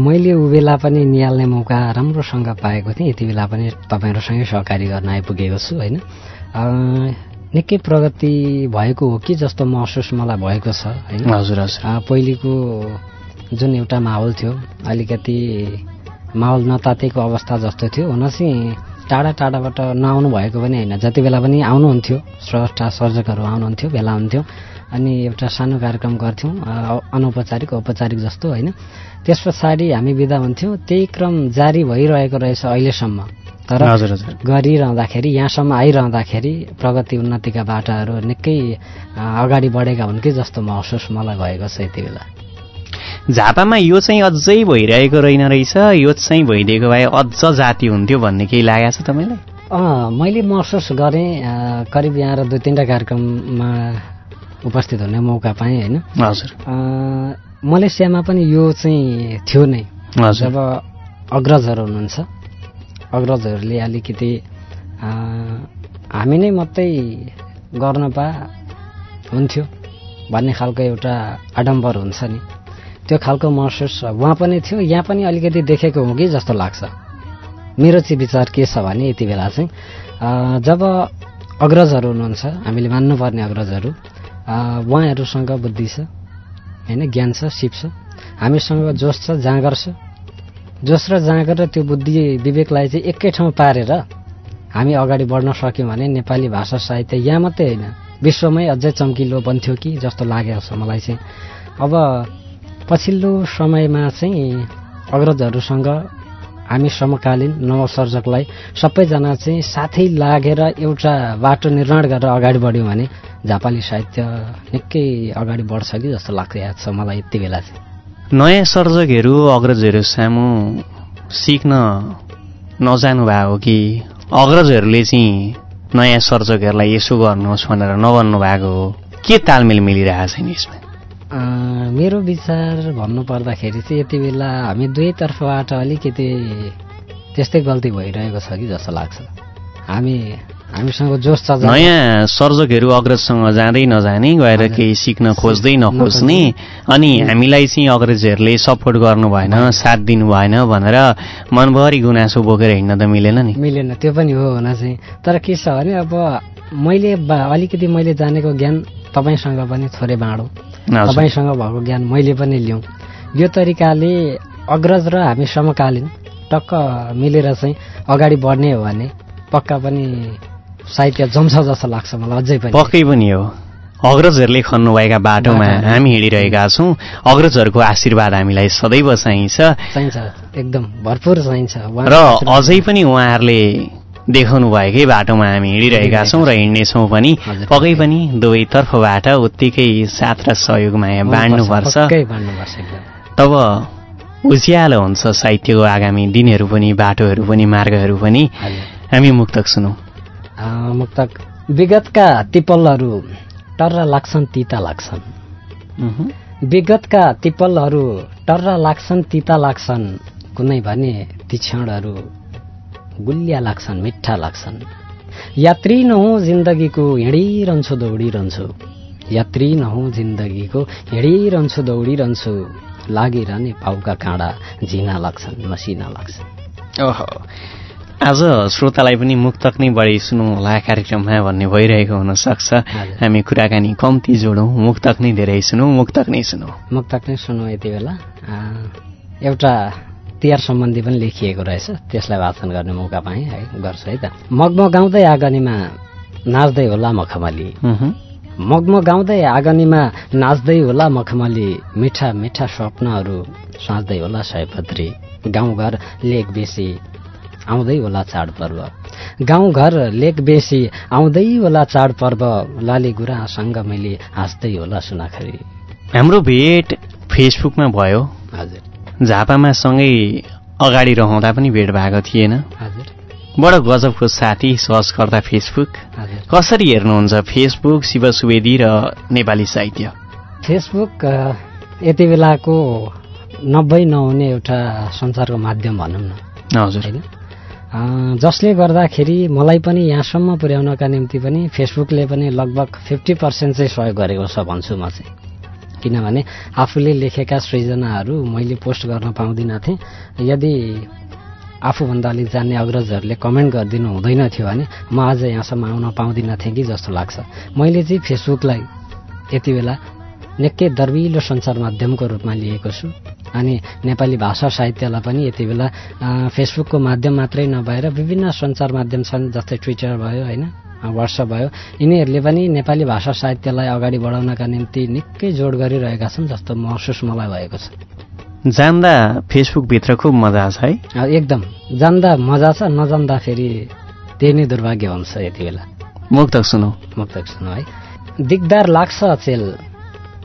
मैले ऊ बेला पनि निहाल्ने मौका राम्रोसँग पाएको थिएँ। यति बेला पनि तपाईँहरूसँगै सहकारी गर्न आइपुगेको छु होइन? निकै प्रगति भएको हो कि जस्तो महसुस मलाई भएको छ होइन? हजुर हजुर। पहिलेको जुन एउटा माहौल थियो अलिकति माहौल नतातेको अवस्था जस्तो थियो। हुन चाहिँ टाढा टाढाबाट नआउनु भएको पनि होइन। जति बेला पनि आउनुहुन्थ्यो स्रष्टा सर्जकहरू आउनुहुन्थ्यो भेला हुन्थ्यो अनि एउटा सानो कार्यक्रम गर्थ्यौँ अनौपचारिक औपचारिक जस्तो होइन। त्यस पछाडि हामी बिदा हुन्थ्यौँ। त्यही क्रम जारी भइरहेको रहेछ अहिलेसम्म। तर हजुर हजुर। गरिरहँदाखेरि यहाँसम्म आइरहँदाखेरि प्रगति उन्नतिका बाटाहरू निकै अगाडि बढेका हुन् कि जस्तो महसुस मलाई भएको छ यति बेला। झापामा यो चाहिँ अझै भइरहेको रहेन रहेछ। यो चाहिँ भइदिएको भए अझ जाति हुन्थ्यो भन्ने केही लागेको छ तपाईँलाई? मैले महसुस गरेँ करिब यहाँ र दुई तिनवटा कार्यक्रममा उपस्थित हुने मौका पाएँ होइन? हजुर। मलेसियामा पनि यो चाहिँ थियो नै। हजुर। जब अग्रजहरू हुनुहुन्छ अग्रजहरूले अलिकति हामी नै मात्रै गर्न पा हुन्थ्यो भन्ने खालको एउटा आडम्बर हुन्छ नि। त्यो खालको महसुस उहाँ पनि थियो यहाँ पनि अलिकति देखेको हो कि जस्तो लाग्छ। मेरो चाहिँ विचार के छ भने यति बेला चाहिँ जब अग्रजहरू हुनुहुन्छ हामीले मान्नुपर्ने अग्रजहरू उहाँहरूसँग बुद्धि छ होइन ज्ञान छ सिप छ हामीसँग जोस छ जाँगर छ। जोस र जाँगर र त्यो बुद्धि विवेकलाई चाहिँ एकै ठाउँ पारेर हामी अगाडि बढ्न सक्यौँ भने नेपाली भाषा साहित्य यहाँ मात्रै होइन। विश्वमै अझै चम्किलो बन्थ्यो कि जस्तो लागेको छ मलाई चाहिँ। अब पछिल्लो समयमा चाहिँ अग्रजहरूसँग हामी समकालीन नवसर्जकलाई सबैजना चाहिँ साथै लागेर एउटा बाटो निर्माण गरेर अगाडि बढ्यौँ भने झापाली साहित्य निकै अगाडि बढ्छ कि जस्तो लागिरहेको छ मलाई यति बेला चाहिँ। नयाँ सर्जकहरू अग्रजहरू सामु सिक्न नजानु भएको हो कि अग्रजहरूले चाहिँ नयाँ सर्जकहरूलाई यसो गर्नुहोस् भनेर नभन्नु भएको हो। के तालमेल मिलिरहेको छैन यसमा? मेरो विचार भन्नु पर्दाखेरि चाहिँ यति बेला हामी दुवैतर्फबाट अलिकति त्यस्तै गल्ती भइरहेको छ कि जस्तो लाग्छ। हामी हामीसँग जोस छ नयाँ सर्जकहरू अग्रजसँग जाँदै नजाने गएर। केही सिक्न खोज्दै नखोज्ने। अनि हामीलाई चाहिँ अग्रजहरूले सपोर्ट गर्नु भएन साथ दिनु भएन भनेर मनभरि गुनासो बोकेर हिँड्न त मिलेन नि। मिलेन त्यो पनि हो हुन चाहिँ। तर के छ भने अब मैले अलिकति मैले जानेको ज्ञान तपाईँसँग पनि थोरै बाँडौँ। तपाईँसँग भएको ज्ञान मैले पनि लिउँ यो तरिकाले अग्रज र हामी समकालीन टक्क मिलेर चाहिँ अगाडि बढ्ने हो भने पक्का पनि साहित्य जम्छ जस्तो लाग्छ मलाई अझै पनि। पक्कै पनि हो। अग्रजहरूले खन्नुभएका बाटोमा। हामी हिँडिरहेका छौँ। अग्रजहरूको आशीर्वाद हामीलाई सदैव चाहिन्छ। चाहिन्छ। एकदम भरपुर चाहिन्छ। र अझै पनि उहाँहरूले देखाउनु भएकै बाटोमा हामी हिँडिरहेका छौँ र हिँड्नेछौँ पनि। पक्कै पनि दुवैतर्फबाट उत्तिकै साथ र सहयोग माया बाँड्नुपर्छ। तब उज्यालो हुन्छ साहित्यको आगामी दिनहरू पनि बाटोहरू पनि मार्गहरू पनि। हामी मुक्तक सुनौँ मुक्तक। विगतका तिपलहरू टर्रा लाग्छन् तिता लाग्छन्। विगतका तिपलहरू टर्रा लाग्छन् तिता लाग्छन्। कुनै भने ती क्षणहरू गुलिया लाग्छन् मिठा लाग्छन्। यात्री नहुँ जिन्दगीको हिँडिरहन्छु दौडिरहन्छु। यात्री नहुँ जिन्दगीको हिँडिरहन्छु दौडिरहन्छु। लागिरहने पाउका काँडा झिना लाग्छन् मसिना लाग्छन्। ओहो। आज श्रोतालाई पनि मुक्तक नै बढी सुनौँ होला कार्यक्रममा भन्ने भइरहेको हुनसक्छ। हामी कुराकानी कम्ती जोडौँ मुक्तक नै धेरै सुनौँ मुक्तक नै सुनौँ। मुक्तक नै सुनौँ यति बेला। एउटा तिहार सम्बन्धी पनि लेखिएको रहेछ। त्यसलाई वाचन गर्ने मौका पाएँ है गर्छु है त। मगमगाउँदै आँगनीमा नाच्दै होला मखमली। उहुँ। मगमगाउँदै आँगनीमा नाच्दै होला मखमली। मिठा मिठा स्वप्नहरू साँच्दै होला सयपत्री। गाउँघर लेक बेसी आउँदै होला चाडपर्व। गाउँघर लेक बेसी आउँदै होला चाडपर्व। लाली गुरासँग मैले हाँस्दै होला सुनाखरी। हाम्रो भेट फेसबुकमा भयो। हजुर। झापामा सँगै अगाडि रहँदा पनि भेट भएको थिएन। हजुर। बडो गजबको साथी सर्च फेसबुक। हजुर। कसरी हेर्नुहुन्छ फेसबुक शिव सुवेदी र नेपाली साहित्य? फेसबुक यति बेलाको नब्बे नहुने एउटा सञ्चारको माध्यम भनौँ न। हजुर। होइन? जसले गर्दाखेरि मलाई पनि यहाँसम्म पुर्याउनका निम्ति पनि फेसबुकले पनि लगभग फिफ्टी पर्सेन्ट चाहिँ सहयोग गरेको छ भन्छु म चाहिँ। किनभने आफूले लेखेका सृजनाहरू मैले पोस्ट गर्न पाउँदिनँ थिएँ। यदि आफूभन्दा अलिक जान्ने अग्रजहरूले कमेन्ट गरिदिनु हुँदैन थियो भने म आज यहाँसम्म आउन पाउँदिनँ थिएँ कि जस्तो लाग्छ। मैले चाहिँ फेसबुकलाई यति बेला निकै दर्विलो सञ्चार माध्यमको रूपमा लिएको छु। अनि नेपाली भाषा साहित्यलाई पनि यति बेला फेसबुकको माध्यम मात्रै नभएर विभिन्न सञ्चार माध्यम छन् जस्तै ट्विटर भयो होइन? वाट्सएप भयो। यिनीहरूले पनि नेपाली भाषा साहित्यलाई अगाडि बढाउनका निम्ति निकै जोड गरिरहेका छन् जस्तो महसुस मलाई भएको छ। जान्दा फेसबुकभित्र खुब मजा छ है? एकदम। जान्दा मजा छ नजान्दा फेरि त्यही नै दुर्भाग्य हुन्छ यति बेला। मुक्तक सुनौ। मुक्तक सुन है। दिगदार लाग्छ अचेल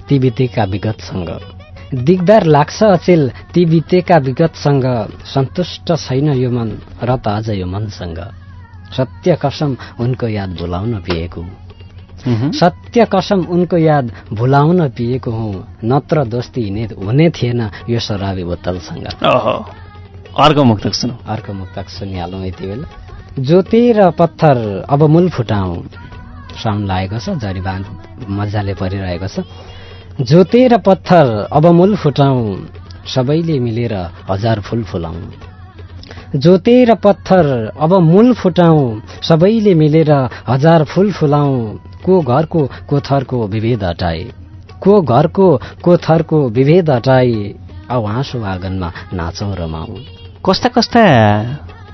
ती बितेका विगतसँग। दिगदार लाग्छ अचेल ती बितेका विगतसँग। सन्तुष्ट छैन यो मन र त अझ यो मनसँग। सत्य कसम उनको याद भुलाउन पिएको। सत्य कसम उनको याद भुलाउन पिएको हुँ। नत्र दोस्ती हुने हुने थिएन यो शराबी बोतलसँग। ओहो। अर्को मुक्तक सुनौ। अर्को मुक्तक सुनिहालौँ यति बेला। ज्योति र पत्थर अब मूल फुटाउँ। साउन्ड लागेको छ जडीबान मजाले परिरहेको छ। ज्योति र पत्थर अब मूल फुटाउँ सबैले मिलेर हजार फुल फुलाउँ ज्योति र पत्थर अब मूल फुटाउँ सबैले मिलेर हजार फुल फुलाउँ को घरको को थरको विभेद हटाए। को घरको को थरको विभेद हटाए। औ हाँसो आँगनमा नाचौँ रमाउँ कस्ता कस्ता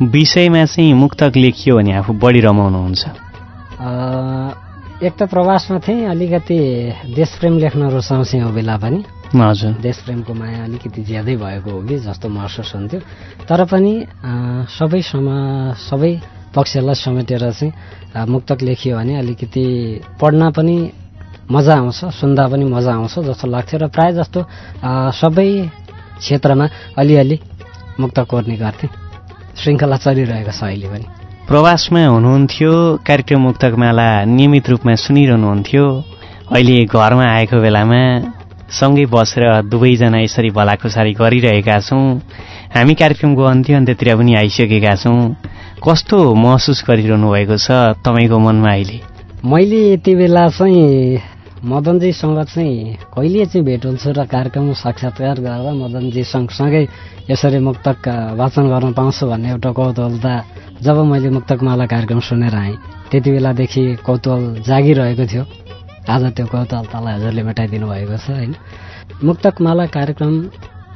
विषयमा चाहिँ मुक्तक लेखियो भने आफू बढी रमाउनुहुन्छ? एक त प्रवासमा थिएँ अलिकति देशप्रेम लेख्न रुचाउँथेँ यो बेला पनि। हजुर। देशप्रेमको माया अलिकति ज्यादै भएको हो कि जस्तो महसुस हुन्थ्यो तर पनि सबै सम सबै पक्षलाई समेटेर चाहिँ मुक्तक लेखियो भने अलिकति पढ्न पनि मजा आउँछ सुन्दा पनि मजा आउँछ जस्तो लाग्थ्यो र प्रायः जस्तो सबै क्षेत्रमा अलिअलि मुक्त कोर्ने गर्थेँ। श्रृङ्खला चलिरहेको छ अहिले पनि। प्रवासमा हुनुहुन्थ्यो कार्यक्रम मुक्तकमाला नियमित रूपमा सुनिरहनुहुन्थ्यो। अहिले घरमा आएको बेलामा सँगै बसेर दुवैजना यसरी भलाखुसारी गरिरहेका छौँ। हामी कार्यक्रमको अन्त्य अन्त्यतिर पनि आइसकेका छौँ। कस्तो महसुस गरिरहनु भएको छ तपाईँको मनमा अहिले? मैले यति बेला चाहिँ मदनजीसँग चाहिँ कहिले चाहिँ भेट हुन्छ र कार्यक्रम साक्षात्कार गरेर मदनजी सँगसँगै यसरी मुक्तक वाचन गर्न पाउँछु भन्ने एउटा कौतूहलता जब मैले मुक्तकमाला कार्यक्रम सुनेर आएँ त्यति बेलादेखि कौतूहल जागिरहेको थियो। आज त्यो कौतूहलतालाई हजुरले मेटाइदिनु भएको छ होइन? मुक्तकमाला कार्यक्रम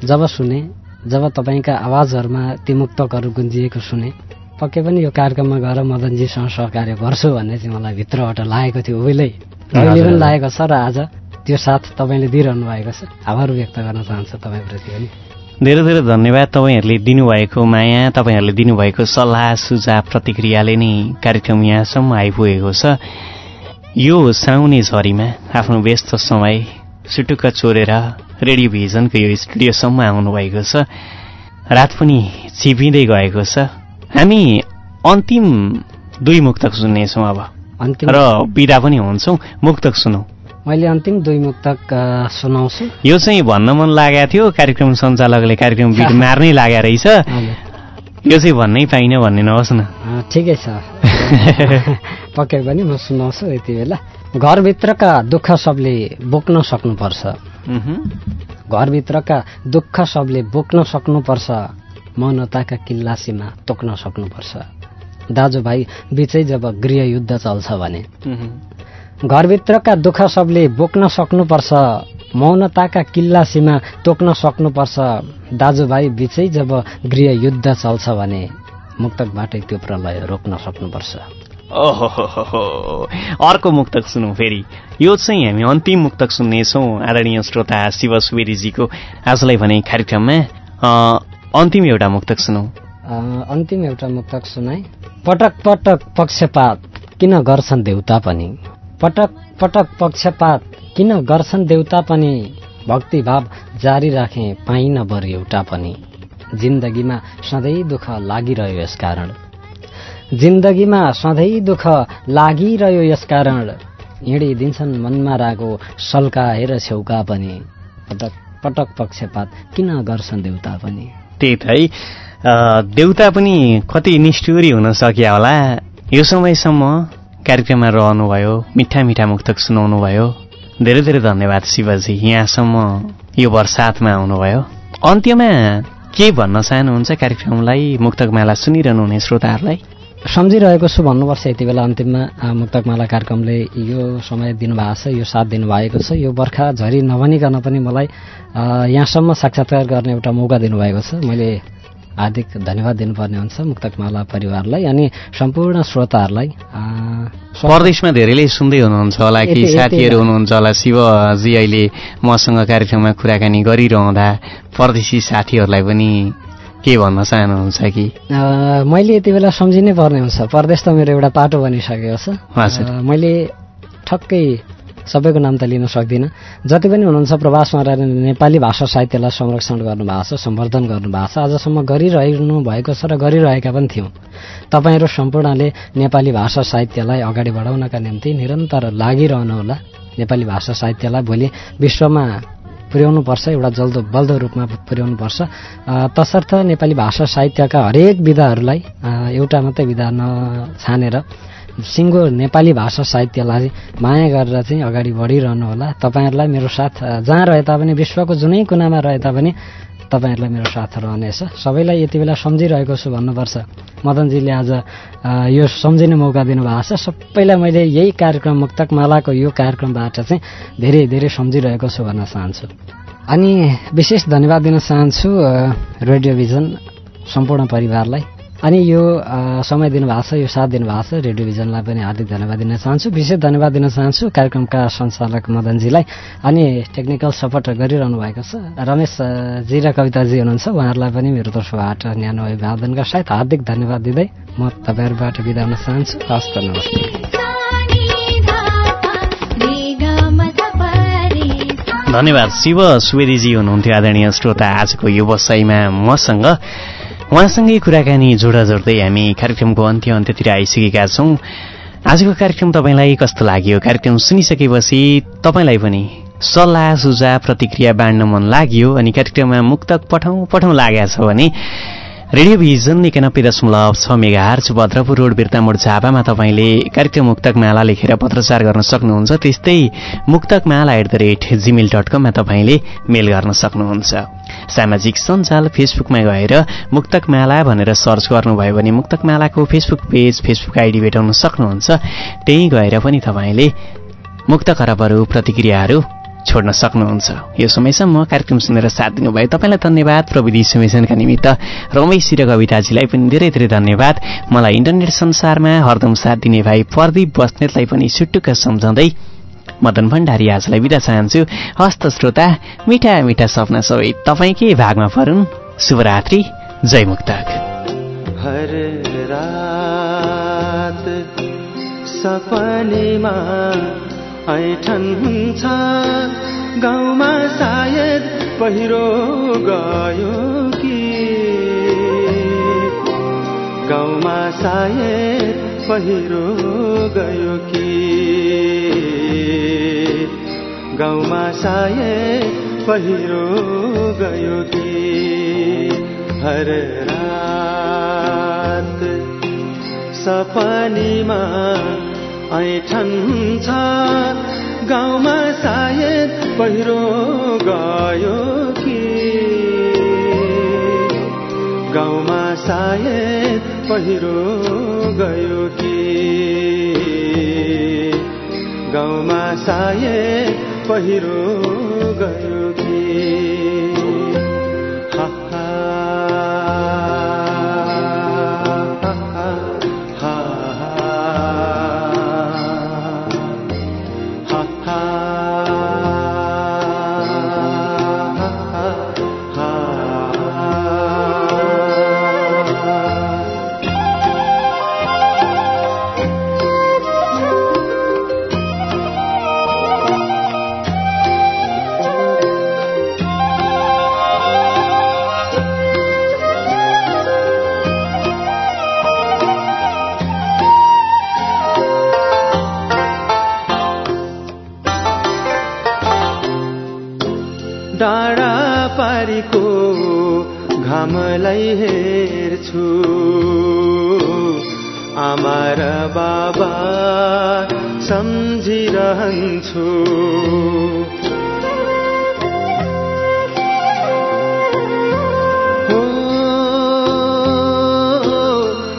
जब सुने जब तपाईँका आवाजहरूमा ती मुक्तकहरू गुन्जिएको सुने पक्कै पनि यो कार्यक्रममा गएर मदनजीसँग सहकार्य गर्छु भन्ने चाहिँ मलाई भित्रबाट लागेको थियो उहिल्यै अहिले पनि लागेको छ र आज त्यो साथ तपाईँले दिइरहनु भएको छ। आभार व्यक्त गर्न चाहन्छु तपाईँप्रति पनि। धेरै धेरै धन्यवाद तपाईँहरूले दिनुभएको माया तपाईँहरूले दिनुभएको सल्लाह सुझाव प्रतिक्रियाले नै कार्यक्रम यहाँसम्म आइपुगेको छ। यो साउने झरीमा आफ्नो व्यस्त समय सुटुक्क चोरेर रेडियो भिजनको यो स्टुडियोसम्म आउनुभएको छ। रात पनि छिपिँदै गएको छ। हामी अन्तिम दुई मुक्तक सुन्नेछौँ अब। र बिदा पनि हुन्छौँ। मुक्तक सुनौ। मैले अन्तिम दुई मुक्तक सुनाउँछु। यो चाहिँ भन्न मन लागेको थियो। कार्यक्रम सञ्चालकले कार्यक्रम बिट मार्नै लागेको रहेछ। यो चाहिँ भन्नै पाइनँ भन्ने नहोस् न। ठिकै छ। पक्कै पनि म सुनाउँछु यति बेला। घरभित्रका दुःख सबले बोक्न सक्नुपर्छ। घरभित्रका दुःख सबले बोक्न सक्नुपर्छ। मौनताका किल्ला सीमा तोक्न सक्नुपर्छ। दाजुभाइ बिचै जब गृहयुद्ध चल्छ भने। घरभित्रका दुःख सबले बोक्न सक्नुपर्छ मौनताका किल्ला सीमा तोक्न सक्नुपर्छ। दाजुभाइ बिचै जब गृहयुद्ध चल्छ भने मुक्तकबाटै त्यो प्रलय रोक्न सक्नुपर्छ। ओहो अर्को मुक्तक सुनौँ फेरि। यो चाहिँ हामी अन्तिम मुक्तक सुन्नेछौँ आदरणीय श्रोता शिव सुवेदीजीको आजलाई भने कार्यक्रममा अन्तिम एउटा मुक्तक सुनौँ। अन्तिम एउटा मुक्तक सुनाए। पटक पटक पक्षपात किन गर्छन् देउता पनि? पटक पटक पक्षपात किन गर्छन् देउता पनि? भक्तिभाव जारी राखे पाइन बर एउटा पनि। जिन्दगीमा सधैँ दुःख लागिरह्यो यसकारण जिन्दगीमा सधैँ दुःख लागिरह्यो यसकारण हिँडिदिन्छन् मनमा रागो सल्काएर छेउका पनि। पटक पटक पक्षपात किन गर्छन् देउता पनि? त्यही त देउता पनि कति निष्ठुरी हुन सक्यो होला। यो समयसम्म कार्यक्रममा रहनुभयो मिठा मिठा मुक्तक सुनाउनु भयो धेरै धेरै धन्यवाद शिवजी यहाँसम्म यो वर्षातमा आउनुभयो। अन्त्यमा के भन्न चाहनुहुन्छ कार्यक्रमलाई मुक्तकमाला सुनिरहनु हुने श्रोताहरूलाई? सम्झिरहेको छु भन्नुपर्छ यति बेला अन्तिममा मुक्तकमाला कार्यक्रमले यो समय दिनुभएको छ यो साथ दिनुभएको छ यो बर्खा झरी नभनिकन पनि मलाई यहाँसम्म साक्षात्कार गर्ने एउटा मौका दिनुभएको छ। मैले हार्दिक धन्यवाद दिनुपर्ने हुन्छ मुक्तकमाला परिवारलाई अनि सम्पूर्ण श्रोताहरूलाई परदेशमा धेरैले सुन्दै हुनुहुन्छ होला कि साथीहरू हुनुहुन्छ होला। शिवजी अहिले मसँग कार्यक्रममा कुराकानी गरिरहँदा परदेशी साथीहरूलाई पनि के भन्न चाहनुहुन्छ कि? मैले यति बेला सम्झिनै पर्ने हुन्छ। परदेश त मेरो एउटा पाटो बनिसकेको छ। मैले ठक्कै सबैको नाम त लिन सक्दिनँ। जति पनि हुनुहुन्छ प्रवासमा रहेर नेपाली भाषा साहित्यलाई संरक्षण गर्नुभएको छ सम्वर्धन गर्नुभएको छ। आजसम्म गरिरहनु भएको छ र गरिरहेका पनि थियौँ। तपाईँहरू सम्पूर्णले नेपाली भाषा साहित्यलाई अगाडि बढाउनका निम्ति निरन्तर लागिरहनुहोला नेपाली भाषा साहित्यलाई भोलि विश्वमा पुर्याउनु पर्छ एउटा जल्दो बल्दो रूपमा पुर्याउनु पर्छ। अ, तसर्थ नेपाली भाषा साहित्यका हरेक विधाहरूलाई एउटा मात्रै विधा नछानेर सिङ्गो नेपाली भाषा साहित्यलाई माया गरेर चाहिँ अगाडि बढिरहनु होला। तपाईँहरूलाई मेरो साथ जहाँ रहे तापनि विश्वको जुनै कुनामा रहे तापनि तपाईँहरूलाई मेरो साथ रहनेछ। सबैलाई यति बेला सम्झिरहेको छु भन्नुपर्छ। मदनजीले आज यो सम्झिने मौका दिनुभएको छ। सबैलाई मैले यही कार्यक्रम मुक्तक मालाको यो कार्यक्रमबाट चाहिँ धेरै धेरै सम्झिरहेको छु भन्न चाहन्छु। अनि विशेष धन्यवाद दिन चाहन्छु अ, रेडियो भिजन सम्पूर्ण परिवारलाई। अनि यो समय दिनुभएको छ यो साथ दिनुभएको छ रेडियो भिजनलाई पनि हार्दिक धन्यवाद दिन चाहन्छु। विशेष धन्यवाद दिन चाहन्छु कार्यक्रमका सञ्चालक मदनजीलाई अनि टेक्निकल सपोर्ट गरिरहनु भएको छ। रमेश अ, जी र कविताजी हुनुहुन्छ उहाँहरूलाई पनि मेरो तर्फबाट न्यानो अभिवादनका साथ हार्दिक धन्यवाद दिँदै म तपाईँहरूबाट बिदा हुन चाहन्छु। हस्त नमस्ते धन्यवाद शिव सुवेदीजी हुनुहुन्थ्यो आदरणीय श्रोता आजको यो वसाइमा मसँग। उहाँसँगै कुराकानी जोडा जोड्दै हामी कार्यक्रमको अन्त्य अन्त्यतिर आइसकेका छौँ। आजको कार्यक्रम तपाईँलाई कस्तो लाग्यो? कार्यक्रम सुनिसकेपछि तपाईँलाई पनि सल्लाह सुझाव प्रतिक्रिया बाँड्न मन लाग्यो अनि कार्यक्रममा मुक्तक पठाउँ पठाउँ लागेको छ भने रेडियो भिजन एकानब्बे दशमलव छ मेगा आर्च भद्रपुर रोड बिर्तामोड झापामा तपाईँले कार्यक्रम मुक्तक माला लेखेर पत्रचार गर्न सक्नुहुन्छ। त्यस्तै मुक्तक माला at the rate Gmail dot कममा तपाईँले मेल गर्न सक्नुहुन्छ। सामाजिक सञ्जाल फेसबुकमा गएर मुक्तक माला भनेर सर्च गर्नुभयो भने मुक्तक मालाको फेसबुक पेज फेसबुक आइडी भेटाउन सक्नुहुन्छ। त्यहीँ गएर पनि तपाईँले मुक्त खराबहरू प्रतिक्रियाहरू छोड्न सक्नुहुन्छ। यो समयसम्म कार्यक्रम सुनेर साथ दिनुभयो। तपाईँलाई धन्यवाद। प्रविधि संयोजनका निमित्त रमेश र कविताजीलाई पनि धेरै धेरै धन्यवाद। मलाई इन्टरनेट संसारमा हरदम साथ दिने भाइ प्रदीप बस्नेतलाई पनि छुट्टुक्क सम्झाउँदै मदन भण्डारी आजलाई बिदा चाहन्छु। हस्त श्रोता मिठा मिठा सपना सबै तपाईँकै भागमा परुन्। शुभरात्रि। जय मुक्तक हर ऐठन हुन्छ गाउँमा सायद पहिरो गयो कि। गाउँमा सायद पहिरो गयो कि। गाउँमा सायद पहिरो गयो कि। हर रात सपनीमा ऐठन छ गाउँमा सायद पहिरो गयो कि? गाउँमा सायद पहिरो गयो कि? गाउँमा सायद पहिरो गयो कि? घामलाई हेर्छु आमा र बाबा सम्झिरहन्छु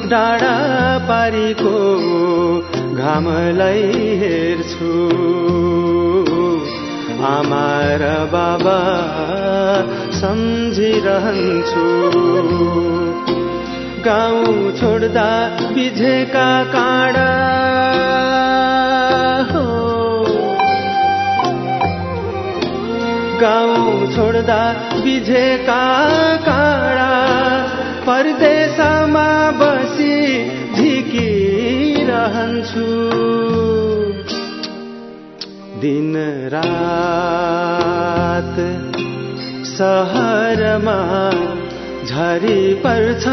डाँडा पारीको घामलाई हेर्छु आमा र बाबा सम्झिरहन्छु। गाउँ छोड्दा बिझेका काँडा गाउँ छोड्दा बिझेका काँडा परदेशमा बसी झिकिरहन्छु। दिन रात सहरमा झरी पर्छ।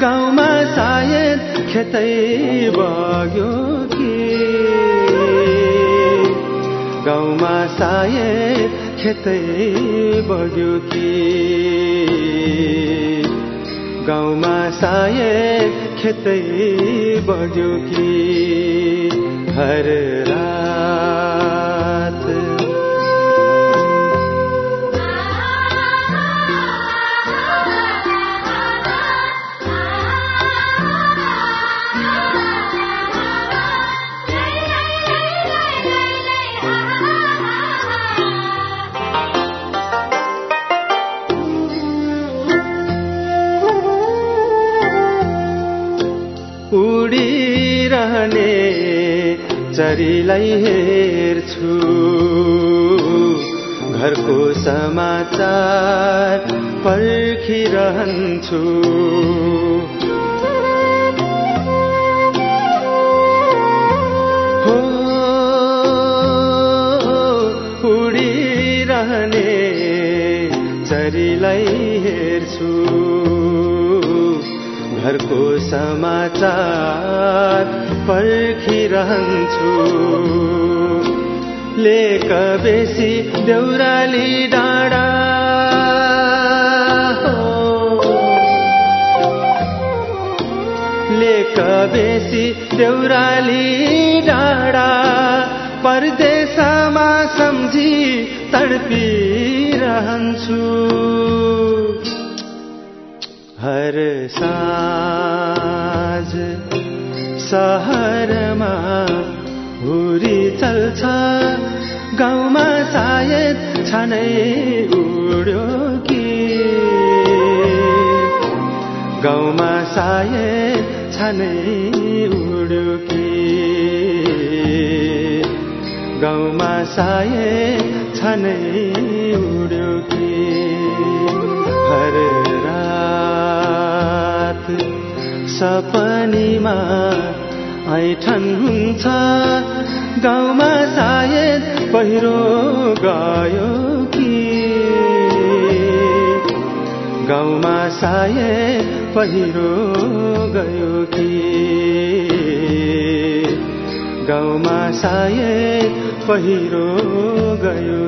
गाउँमा सायद खेतै बग्यो कि? गाउँमा सायद खेतै बग्यो कि? गाउँमा सायद खेतै बग्यो कि? हर रात चरीलाई हेर्छु। घरको समाचार पर्खिरहन्छु। हो उडिरहने चरीलाई हेर्छु। घरको समाचार पर्खिरहन्छु। लेक बेसी देउराली डाँडा। लेक बेसी देउराली डाँडा। परदेशमा सम्झी तडपिरहन्छु। हर साँझ सहरमा हुरी चल्छ। गाउँमा सायद छानै उड्यो कि? गाउँमा सायद छानै उड्यो कि? गाउँमा सायद छानै उड्यो कि? हर रात सपनीमा ऐठन हुन्छ। गाउँमा सायद पहिरो गयो कि? गाउँमा सायद पहिरो गयो कि? गाउँमा सायद पहिरो गयो